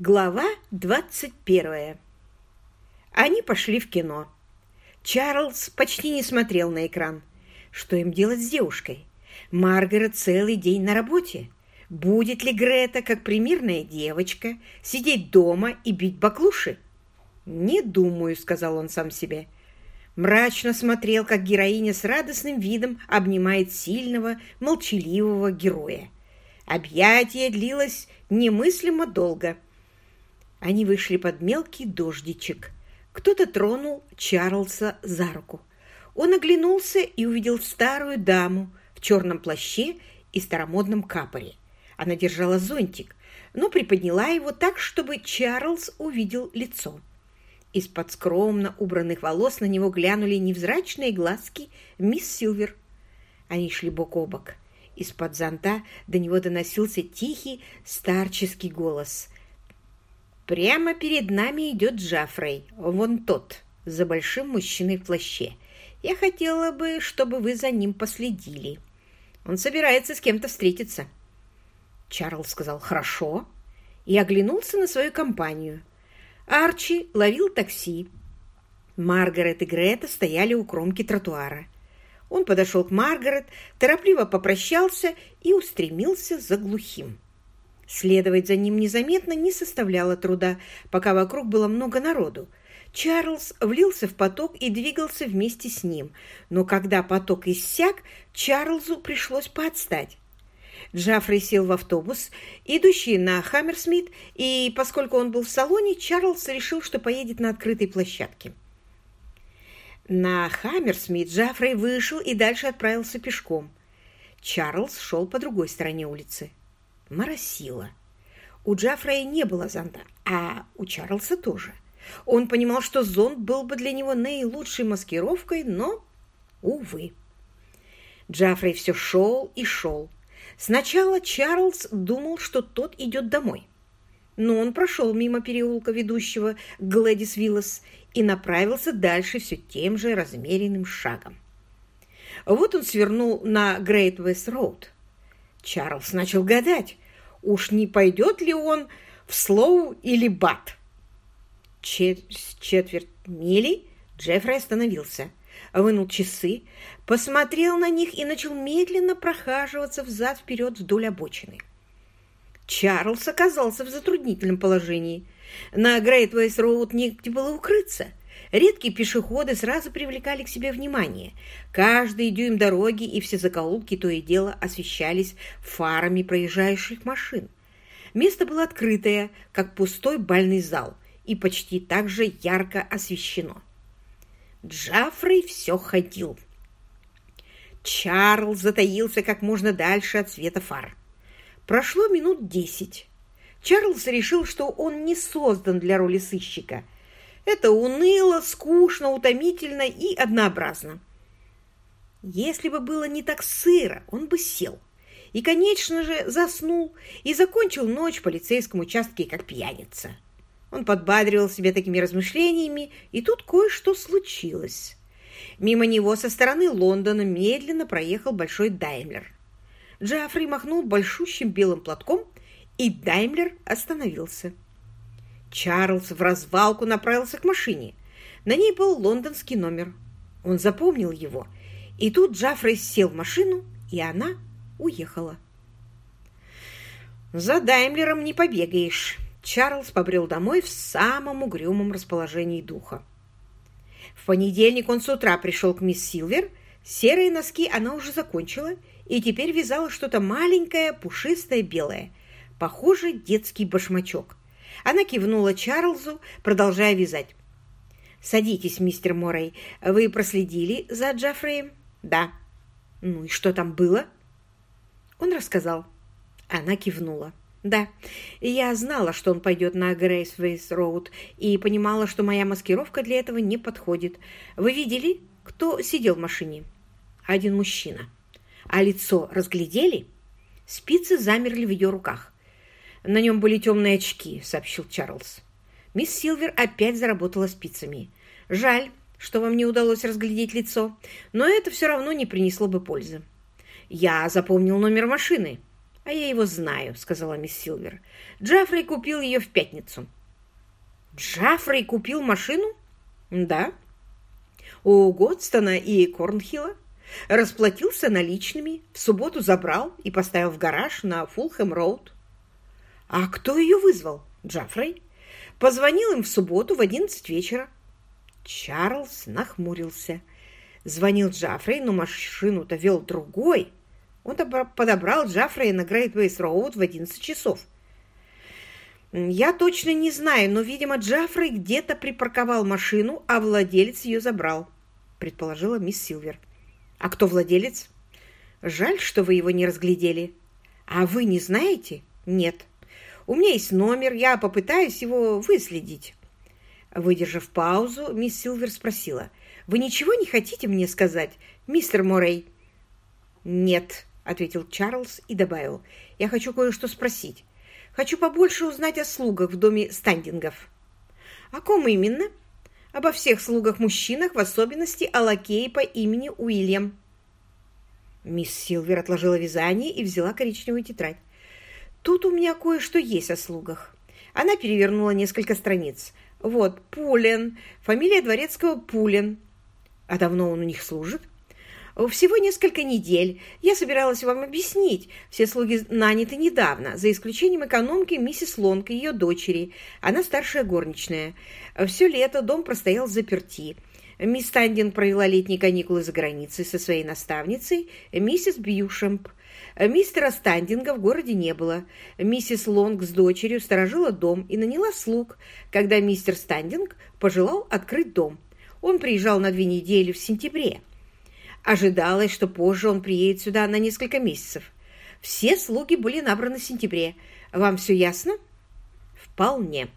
Глава 21. Они пошли в кино. Чарльз почти не смотрел на экран. Что им делать с девушкой? Маргарет целый день на работе. Будет ли Грета, как примерная девочка, сидеть дома и бить баклуши? «Не думаю», — сказал он сам себе. Мрачно смотрел, как героиня с радостным видом обнимает сильного, молчаливого героя. Объятие длилось немыслимо долго — они вышли под мелкий дождичек. Кто-то тронул Чарльза за руку. Он оглянулся и увидел старую даму в черном плаще и старомодном капоре. Она держала зонтик, но приподняла его так, чтобы Чарльз увидел лицо. Из-под скромно убранных волос на него глянули невзрачные глазки мисс Силвер. Они шли бок о бок. Из-под зонта до него доносился тихий старческий голос. Прямо перед нами идет Джафрей, вон тот, за большим мужчиной в плаще. Я хотела бы, чтобы вы за ним последили. Он собирается с кем-то встретиться. Чарльз сказал «хорошо» и оглянулся на свою компанию. Арчи ловил такси. Маргарет и Грета стояли у кромки тротуара. Он подошел к Маргарет, торопливо попрощался и устремился за глухим. Следовать за ним незаметно не составляло труда, пока вокруг было много народу. Чарльз влился в поток и двигался вместе с ним, но когда поток иссяк, Чарльзу пришлось подстать. Джаффри сел в автобус, идущий на Хаммерсмит, и поскольку он был в салоне, Чарльз решил, что поедет на открытой площадке. На Хаммерсмит Джаффри вышел и дальше отправился пешком. Чарльз шел по другой стороне улицы моросило. У Джаффрея не было зонта, а у Чарльза тоже. Он понимал, что зонт был бы для него наилучшей маскировкой, но, увы. Джаффрей все шел и шел. Сначала Чарльз думал, что тот идет домой. Но он прошел мимо переулка, ведущего к Глэдис Виллас, и направился дальше все тем же размеренным шагом. Вот он свернул на Грейт Вест Роуд. Чарльз начал гадать, уж не пойдет ли он в Слоу или Бат. Через четверть мили Джеффри остановился, вынул часы, посмотрел на них и начал медленно прохаживаться взад-вперед вдоль обочины. Чарльз оказался в затруднительном положении. На Грейтвейс-Роуд негде было укрыться – Редкие пешеходы сразу привлекали к себе внимание. Каждый дюйм дороги и все закоулки то и дело освещались фарами проезжающих машин. Место было открытое, как пустой бальный зал, и почти так же ярко освещено. Джаффрey все ходил. Чарльз затаился как можно дальше от света фар. Прошло минут десять. Чарльз решил, что он не создан для роли сыщика – это уныло, скучно, утомительно и однообразно. Если бы было не так сыро, он бы сел. И, конечно же, заснул и закончил ночь в полицейском участке как пьяница. Он подбадривал себя такими размышлениями, и тут кое-что случилось. Мимо него со стороны Лондона медленно проехал большой Даймлер. Джаффри махнул большущим белым платком, и Даймлер остановился. Чарльз в развалку направился к машине. На ней был лондонский номер. Он запомнил его. И тут Джаффри сел в машину, и она уехала. «За Даймлером не побегаешь!» Чарльз побрел домой в самом угрюмом расположении духа. В понедельник он с утра пришел к мисс Силвер. Серые носки она уже закончила и теперь вязала что-то маленькое, пушистое, белое. Похоже, детский башмачок. Она кивнула Чарльзу, продолжая вязать. «Садитесь, мистер Моррей. Вы проследили за Джаффреем?» «Да». «Ну и что там было?» Он рассказал. Она кивнула. «Да, я знала, что он пойдет на Грейсвейс Роуд и понимала, что моя маскировка для этого не подходит. Вы видели, кто сидел в машине?» «Один мужчина. А лицо разглядели?» Спицы замерли в ее руках. «На нем были темные очки», — сообщил Чарльз. Мисс Силвер опять заработала спицами. «Жаль, что вам не удалось разглядеть лицо, но это все равно не принесло бы пользы. Я запомнил номер машины. «А я его знаю», — сказала мисс Силвер. «Джаффрей купил ее в пятницу». «Джаффрей купил машину?» «Да». «У Годстона и Корнхилла. Расплатился наличными, в субботу забрал и поставил в гараж на Фулхэм-роуд». «А кто ее вызвал?» «Джаффрей. Позвонил им в субботу в одиннадцать вечера». Чарльз нахмурился. Звонил Джаффрей, но машину-то вел другой. Он подобрал Джаффрея на Грейтвейс-роуд в одиннадцать часов. Я точно не знаю, но, видимо, Джаффрей где-то припарковал машину, а владелец ее забрал, предположила мисс Силвер. А кто владелец? Жаль, что вы его не разглядели. А вы не знаете? Нет. У меня есть номер, я попытаюсь его выследить. Выдержав паузу, мисс Силвер спросила, «Вы ничего не хотите мне сказать, мистер Морей?» «Нет», — ответил Чарльз и добавил, «я хочу кое-что спросить. Хочу побольше узнать о слугах в доме стандингов». «О ком именно?» «Обо всех слугах-мужчинах, в особенности о лакее по имени Уильям». Мисс Силвер отложила вязание и взяла коричневую тетрадь. Тут у меня кое-что есть о слугах. Она перевернула несколько страниц. Вот, Пулен, фамилия дворецкого Пулен. А давно он у них служит? Всего несколько недель. Я собиралась вам объяснить. Все слуги наняты недавно, за исключением экономки миссис Лонг и ее дочери. Она старшая горничная. Все лето дом простоял заперти. Мисс Тандин провела летние каникулы за границей со своей наставницей, миссис Бьюшемп. Мистера Стандинга в городе не было. Миссис Лонг с дочерью сторожила дом и наняла слуг, когда мистер Стандинг пожелал открыть дом. Он приезжал на две недели в сентябре. Ожидалось, что позже он приедет сюда на несколько месяцев. Все слуги были набраны в сентябре. Вам все ясно? Вполне.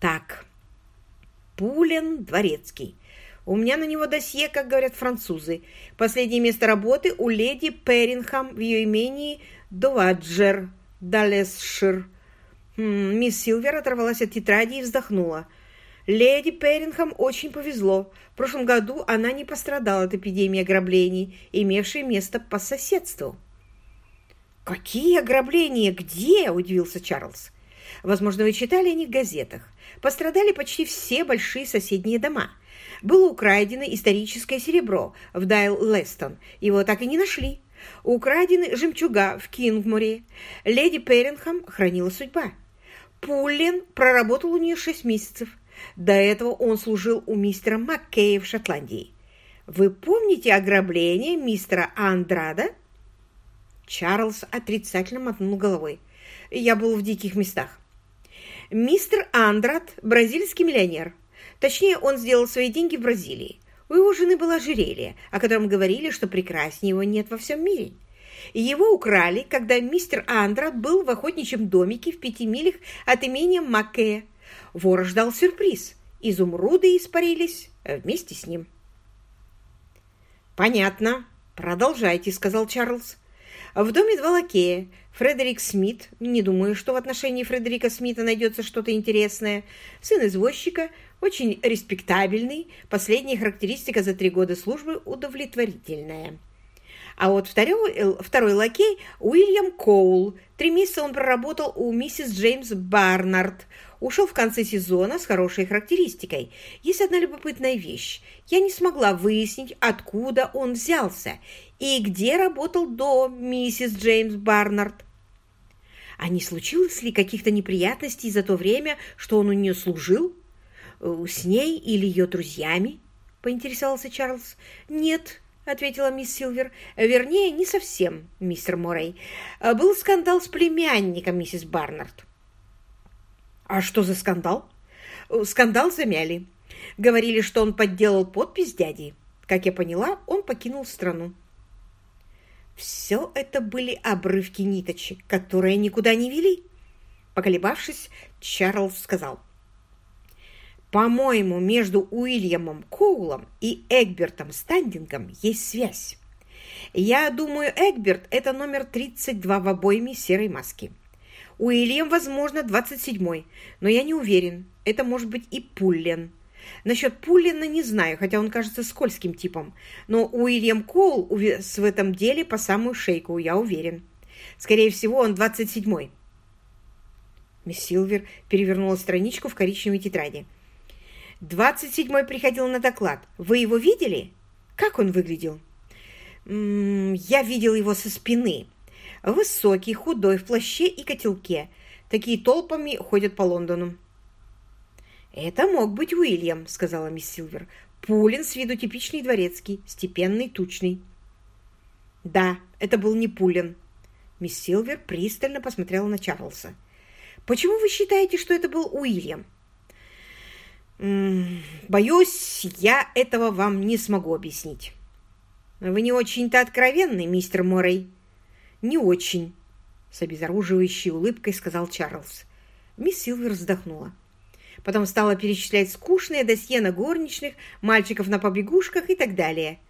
Так. Пулен Дворецкий. У меня на него досье, как говорят французы. Последнее место работы у леди Перринgham в ее имении Доваджер, Далесшир. Хм, мисс Силвер оторвалась от тетради и вздохнула. Леди Перринgham очень повезло. В прошлом году она не пострадала от эпидемии ограблений, имевшей место по соседству. «Какие ограбления? Где?» – удивился Чарльз. «Возможно, вы читали о них в газетах. Пострадали почти все большие соседние дома было украдено историческое серебро в Дайл-Лестон. Его так и не нашли. Украдены жемчуга в Кингморе. Леди Перринgham хранила судьба. Пуллен проработал у нее шесть месяцев. До этого он служил у мистера Маккея в Шотландии. Вы помните ограбление мистера Андрада? Чарльз отрицательно мотнул головой. Я был в диких местах. Мистер Андрад – бразильский миллионер. Точнее, он сделал свои деньги в Бразилии. У его жены было ожерелье, о котором говорили, что прекраснее его нет во всем мире. Его украли, когда мистер Андрат был в охотничьем домике в пяти милях от имения Маккея. Вора ждал сюрприз. Изумруды испарились вместе с ним. «Понятно. Продолжайте», — сказал Чарльз. В доме два лакея. Фредерик Смит, не думаю, что в отношении Фредерика Смита найдется что-то интересное, сын извозчика, очень респектабельный, последняя характеристика за три года службы удовлетворительная. А вот второй, второй лакей Уильям Коул. Три месяца он проработал у миссис Джеймс Барнард. Ушел в конце сезона с хорошей характеристикой. Есть одна любопытная вещь. Я не смогла выяснить, откуда он взялся и где работал до миссис Джеймс Барнард. А не случилось ли каких-то неприятностей за то время, что он у нее служил? Э, с ней или ее друзьями?» — поинтересовался Чарльз. «Нет», — ответила мисс Силвер. «Вернее, не совсем, мистер Морей. Э, был скандал с племянником миссис Барнард». «А что за скандал?» э, «Скандал замяли. Говорили, что он подделал подпись дяди. Как я поняла, он покинул страну». Все это были обрывки ниточек, которые никуда не вели. Поколебавшись, Чарльз сказал — по-моему, между Уильямом Коулом и Эгбертом Стандингом есть связь. Я думаю, Эгберт – это номер 32 в обойме серой маски. Уильям, возможно, 27-й, но я не уверен. Это может быть и Пуллен. Насчет Пуллена не знаю, хотя он кажется скользким типом. Но Уильям Коул в этом деле по самую шейку, я уверен. Скорее всего, он двадцать седьмой. Мисс Силвер перевернула страничку в коричневой тетради. «Двадцать седьмой приходил на доклад. Вы его видели? Как он выглядел?» М -м, «Я видел его со спины. Высокий, худой, в плаще и котелке. Такие толпами ходят по Лондону». «Это мог быть Уильям», — сказала мисс Силвер. «Пулин с виду типичный дворецкий, степенный, тучный». «Да, это был не Пулин». Мисс Силвер пристально посмотрела на Чарльза. Почему вы считаете, что это был Уильям? Боюсь, я этого вам не смогу объяснить. Вы не очень-то откровенный, мистер Моррей. Не очень, с обезоруживающей улыбкой сказал Чарльз. Мисс Силвер вздохнула. Потом стала перечислять скучные досье на горничных, мальчиков на побегушках и так далее.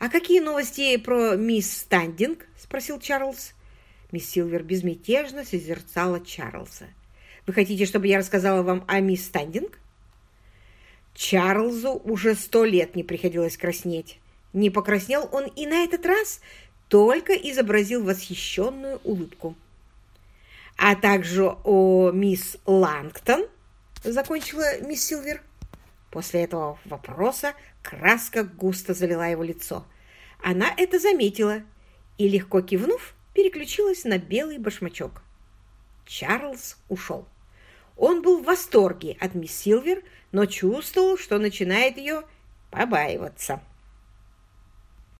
«А какие новости про мисс Стандинг?» – спросил Чарльз. Мисс Силвер безмятежно созерцала Чарльза. «Вы хотите, чтобы я рассказала вам о мисс Стандинг?» Чарльзу уже сто лет не приходилось краснеть. Не покраснел он и на этот раз, только изобразил восхищенную улыбку. «А также о мисс Лангтон», — закончила мисс Силвер. После этого вопроса краска густо залила его лицо. Она это заметила и, легко кивнув, переключилась на белый башмачок. Чарльз ушел. Он был в восторге от мисс Силвер, но чувствовал, что начинает ее побаиваться.